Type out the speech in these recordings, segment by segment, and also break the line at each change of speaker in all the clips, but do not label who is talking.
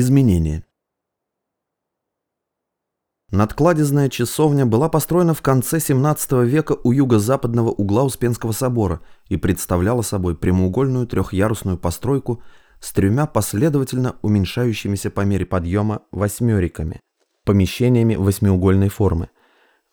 Изменения. Надкладезная часовня была построена в конце 17 века у юго-западного угла Успенского собора и представляла собой прямоугольную трехъярусную постройку с тремя последовательно уменьшающимися по мере подъема восьмериками, помещениями восьмиугольной формы.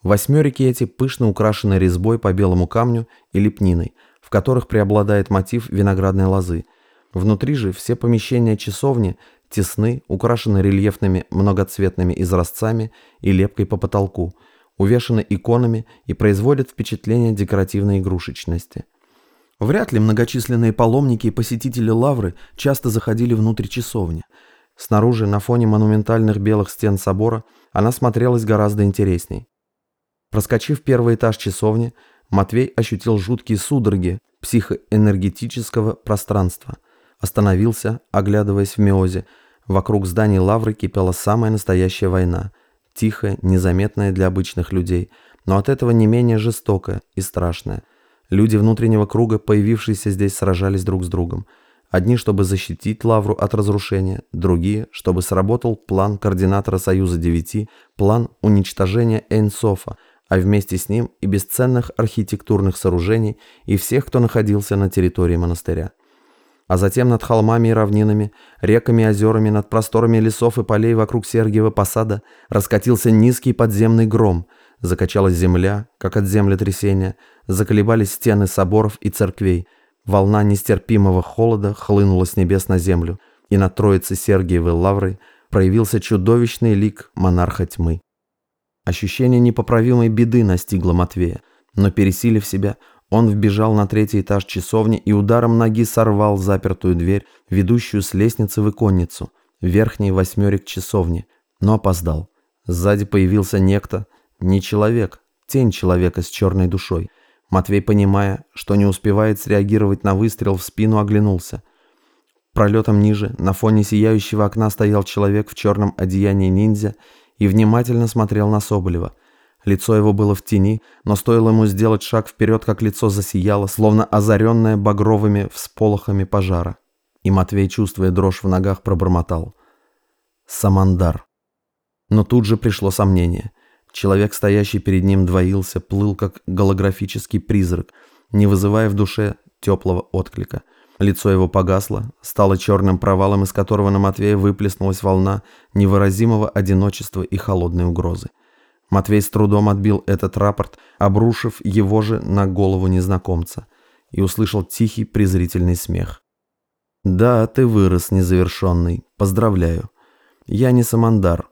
Восьмерики эти пышно украшены резьбой по белому камню и лепниной, в которых преобладает мотив виноградной лозы. Внутри же все помещения часовни тесны, украшены рельефными многоцветными изразцами и лепкой по потолку, увешаны иконами и производят впечатление декоративной игрушечности. Вряд ли многочисленные паломники и посетители лавры часто заходили внутрь часовни. Снаружи, на фоне монументальных белых стен собора, она смотрелась гораздо интересней. Проскочив первый этаж часовни, Матвей ощутил жуткие судороги психоэнергетического пространства. Остановился, оглядываясь в миозе. Вокруг зданий лавры кипела самая настоящая война. Тихая, незаметная для обычных людей, но от этого не менее жестокая и страшная. Люди внутреннего круга, появившиеся здесь, сражались друг с другом. Одни, чтобы защитить Лавру от разрушения, другие, чтобы сработал план координатора Союза Девяти, план уничтожения Эйнсофа, а вместе с ним и бесценных архитектурных сооружений и всех, кто находился на территории монастыря. А затем над холмами и равнинами, реками и озерами, над просторами лесов и полей вокруг Сергиева посада раскатился низкий подземный гром, закачалась земля, как от землетрясения, заколебались стены соборов и церквей, волна нестерпимого холода хлынула с небес на землю, и на троице Сергиевой лавры проявился чудовищный лик монарха тьмы. Ощущение непоправимой беды настигло Матвея, но пересилив себя, он вбежал на третий этаж часовни и ударом ноги сорвал запертую дверь, ведущую с лестницы в иконницу, верхний восьмерик часовни, но опоздал. Сзади появился некто, не человек, тень человека с черной душой. Матвей, понимая, что не успевает среагировать на выстрел в спину, оглянулся. Пролетом ниже, на фоне сияющего окна стоял человек в черном одеянии ниндзя и внимательно смотрел на Соболева. Лицо его было в тени, но стоило ему сделать шаг вперед, как лицо засияло, словно озаренное багровыми всполохами пожара. И Матвей, чувствуя дрожь в ногах, пробормотал. «Самандар». Но тут же пришло сомнение. Человек, стоящий перед ним, двоился, плыл, как голографический призрак, не вызывая в душе теплого отклика – Лицо его погасло, стало черным провалом, из которого на Матвея выплеснулась волна невыразимого одиночества и холодной угрозы. Матвей с трудом отбил этот рапорт, обрушив его же на голову незнакомца, и услышал тихий презрительный смех. «Да, ты вырос, незавершенный. Поздравляю. Я не Самандар.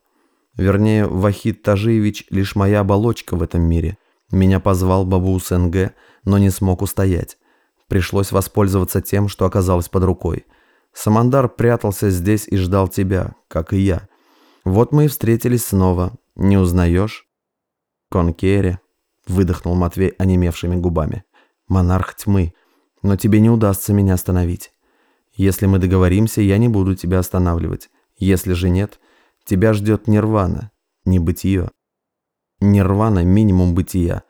Вернее, Вахид Тажиевич лишь моя оболочка в этом мире. Меня позвал Бабу СНГ, но не смог устоять. Пришлось воспользоваться тем, что оказалось под рукой. Самандар прятался здесь и ждал тебя, как и я. Вот мы и встретились снова. Не узнаешь? Конкере, выдохнул Матвей онемевшими губами. Монарх тьмы. Но тебе не удастся меня остановить. Если мы договоримся, я не буду тебя останавливать. Если же нет, тебя ждет нирвана, не бытие. Нирвана – минимум бытия,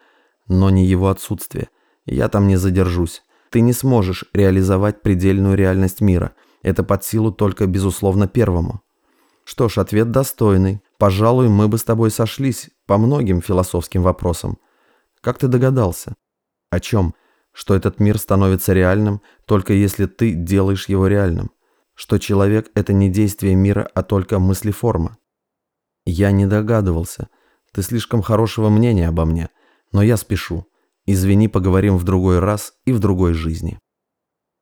но не его отсутствие. Я там не задержусь. Ты не сможешь реализовать предельную реальность мира. Это под силу только, безусловно, первому. Что ж, ответ достойный. Пожалуй, мы бы с тобой сошлись по многим философским вопросам. Как ты догадался? О чем? Что этот мир становится реальным, только если ты делаешь его реальным. Что человек – это не действие мира, а только мыслеформа. Я не догадывался. Ты слишком хорошего мнения обо мне. Но я спешу. Извини, поговорим в другой раз и в другой жизни.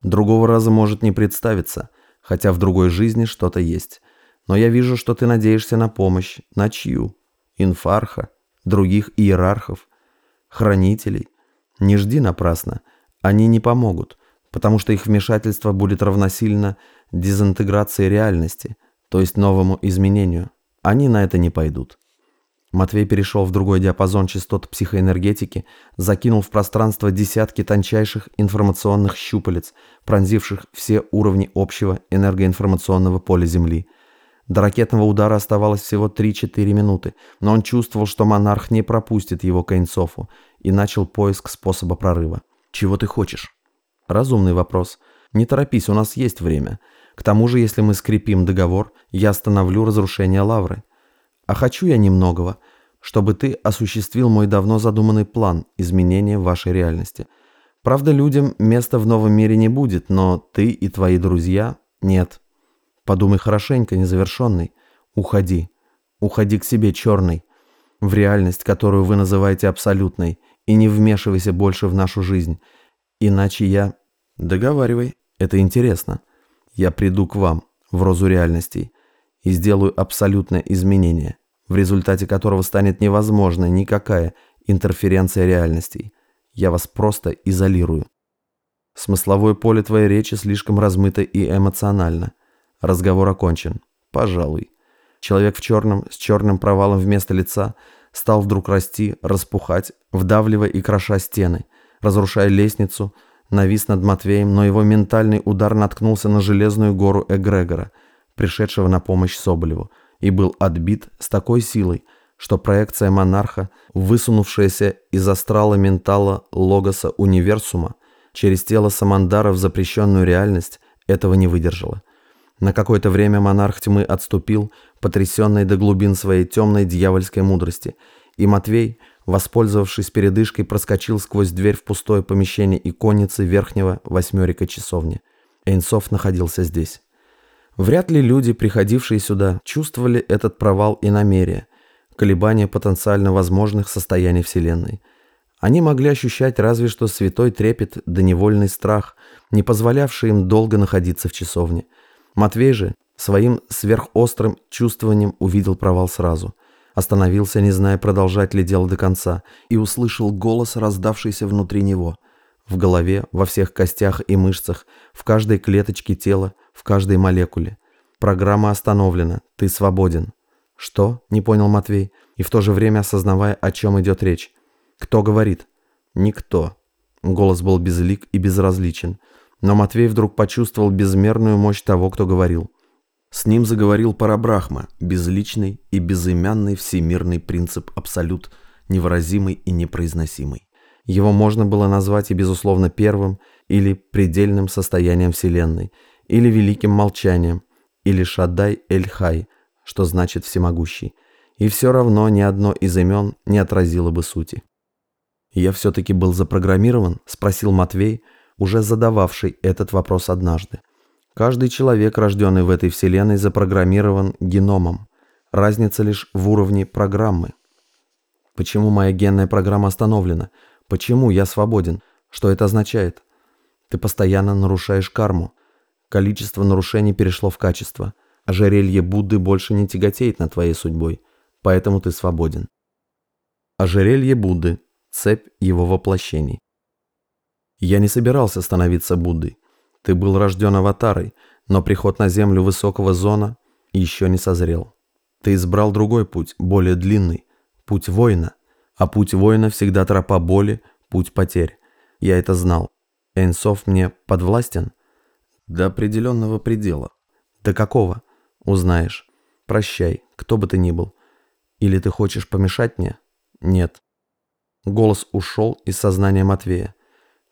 Другого раза может не представиться, хотя в другой жизни что-то есть. Но я вижу, что ты надеешься на помощь. На чью? Инфарха? Других иерархов? Хранителей? Не жди напрасно. Они не помогут, потому что их вмешательство будет равносильно дезинтеграции реальности, то есть новому изменению. Они на это не пойдут. Матвей перешел в другой диапазон частот психоэнергетики, закинул в пространство десятки тончайших информационных щупалец, пронзивших все уровни общего энергоинформационного поля Земли. До ракетного удара оставалось всего 3-4 минуты, но он чувствовал, что монарх не пропустит его к Эйнсофу, и начал поиск способа прорыва. «Чего ты хочешь?» «Разумный вопрос. Не торопись, у нас есть время. К тому же, если мы скрепим договор, я остановлю разрушение лавры. А хочу я немногого, чтобы ты осуществил мой давно задуманный план изменения вашей реальности. Правда, людям места в новом мире не будет, но ты и твои друзья – нет. Подумай хорошенько, незавершенный. Уходи. Уходи к себе, черный. В реальность, которую вы называете абсолютной, и не вмешивайся больше в нашу жизнь. Иначе я... Договаривай, это интересно. Я приду к вам, в розу реальностей, и сделаю абсолютное изменение, в результате которого станет невозможна никакая интерференция реальностей. Я вас просто изолирую. Смысловое поле твоей речи слишком размыто и эмоционально. Разговор окончен. Пожалуй. Человек в черном, с черным провалом вместо лица, стал вдруг расти, распухать, вдавливая и кроша стены, разрушая лестницу, навис над Матвеем, но его ментальный удар наткнулся на железную гору Эгрегора, пришедшего на помощь Соболеву, и был отбит с такой силой, что проекция монарха, высунувшаяся из астрала ментала логоса универсума, через тело Самандара в запрещенную реальность, этого не выдержала. На какое-то время монарх тьмы отступил, потрясенный до глубин своей темной дьявольской мудрости, и Матвей, воспользовавшись передышкой, проскочил сквозь дверь в пустое помещение иконницы верхнего восьмерика часовни. Эйнсов находился здесь. Вряд ли люди, приходившие сюда, чувствовали этот провал и намерие, колебания потенциально возможных состояний Вселенной. Они могли ощущать разве что святой трепет да невольный страх, не позволявший им долго находиться в часовне. Матвей же своим сверхострым чувствованием увидел провал сразу. Остановился, не зная, продолжать ли дело до конца, и услышал голос, раздавшийся внутри него. В голове, во всех костях и мышцах, в каждой клеточке тела, в каждой молекуле. Программа остановлена, ты свободен. Что? Не понял Матвей, и в то же время осознавая, о чем идет речь. Кто говорит? Никто. Голос был безлик и безразличен. Но Матвей вдруг почувствовал безмерную мощь того, кто говорил. С ним заговорил Парабрахма, безличный и безымянный всемирный принцип абсолют, невыразимый и непроизносимый. Его можно было назвать и, безусловно, первым или предельным состоянием Вселенной, или великим молчанием, или Шаддай-Эль-Хай, что значит «всемогущий». И все равно ни одно из имен не отразило бы сути. «Я все-таки был запрограммирован?» – спросил Матвей – уже задававший этот вопрос однажды. Каждый человек, рожденный в этой вселенной, запрограммирован геномом. Разница лишь в уровне программы. Почему моя генная программа остановлена? Почему я свободен? Что это означает? Ты постоянно нарушаешь карму. Количество нарушений перешло в качество. Ожерелье Будды больше не тяготеет над твоей судьбой, поэтому ты свободен. Ожерелье Будды – цепь его воплощений. Я не собирался становиться Буддой. Ты был рожден аватарой, но приход на землю высокого зона еще не созрел. Ты избрал другой путь, более длинный, путь воина. А путь воина всегда тропа боли, путь потерь. Я это знал. Эйнсов мне подвластен? До определенного предела. До какого? Узнаешь. Прощай, кто бы ты ни был. Или ты хочешь помешать мне? Нет. Голос ушел из сознания Матвея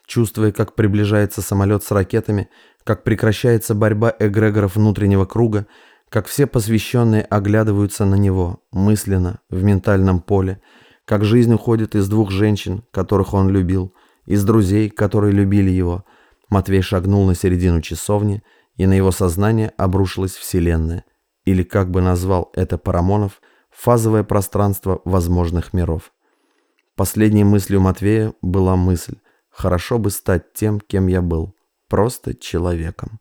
чувствуя, как приближается самолет с ракетами, как прекращается борьба эгрегоров внутреннего круга, как все посвященные оглядываются на него, мысленно, в ментальном поле, как жизнь уходит из двух женщин, которых он любил, из друзей, которые любили его. Матвей шагнул на середину часовни, и на его сознание обрушилась Вселенная, или, как бы назвал это Парамонов, фазовое пространство возможных миров. Последней мыслью Матвея была мысль, Хорошо бы стать тем, кем я был. Просто человеком.